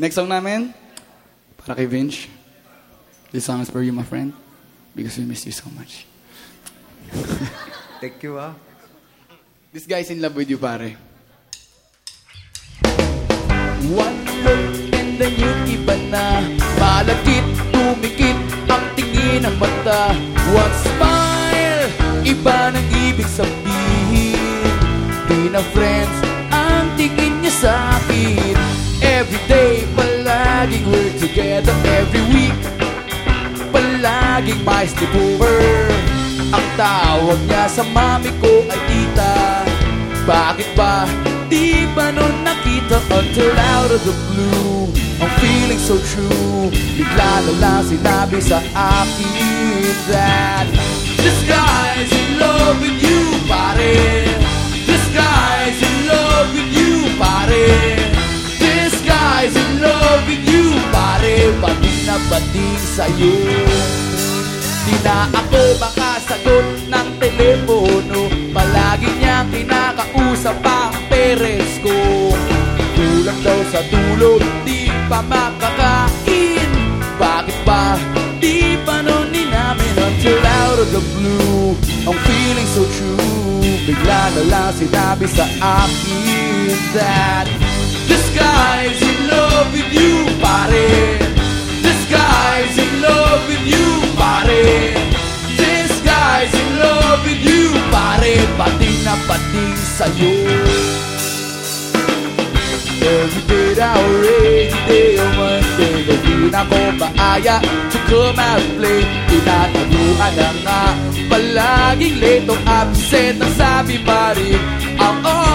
Next song namin, para kay Vince. This song is for you, my friend, because we miss you so much. Thank you, ah. This guy's in love with you, pare. One look and then yung iba na Malagkit, tumikit ang tingin ng mata One smile, iba ng ibig sabihin Di na friends ang tingin niya sa akin Every day, palaging we're together Every week, palaging may sleepover Ang tawag niya sa mami ko ay tita. Bakit ba di ba nun nakita Until out of the blue? I'm feeling so true. Bigla na lang sinabi sa akin That This guy's in love with you, pare bading sa'yo. Di na ako makasagot ng telepono. Palagi niya kinakausap ang peres ko. Kulang daw sa tulog, di pa makakain. Bakit ba di pa nun namin until out of the blue? I'm feeling so true. Bigla na lang sinabi sa akin That This guy's in love with you, pare Every day rainy day or Monday Hindi na ko maaya to come and play Tinataguan na nga Palaging late o absent Ang sabi pa rin I'll always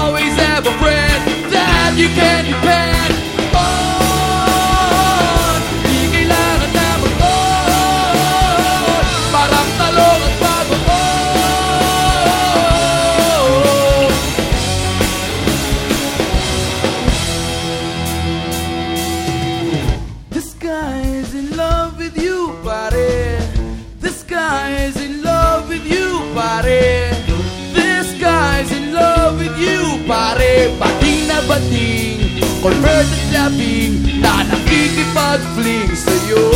pare. Bating na bating, converted loving, na nakikipag-fling sa'yo.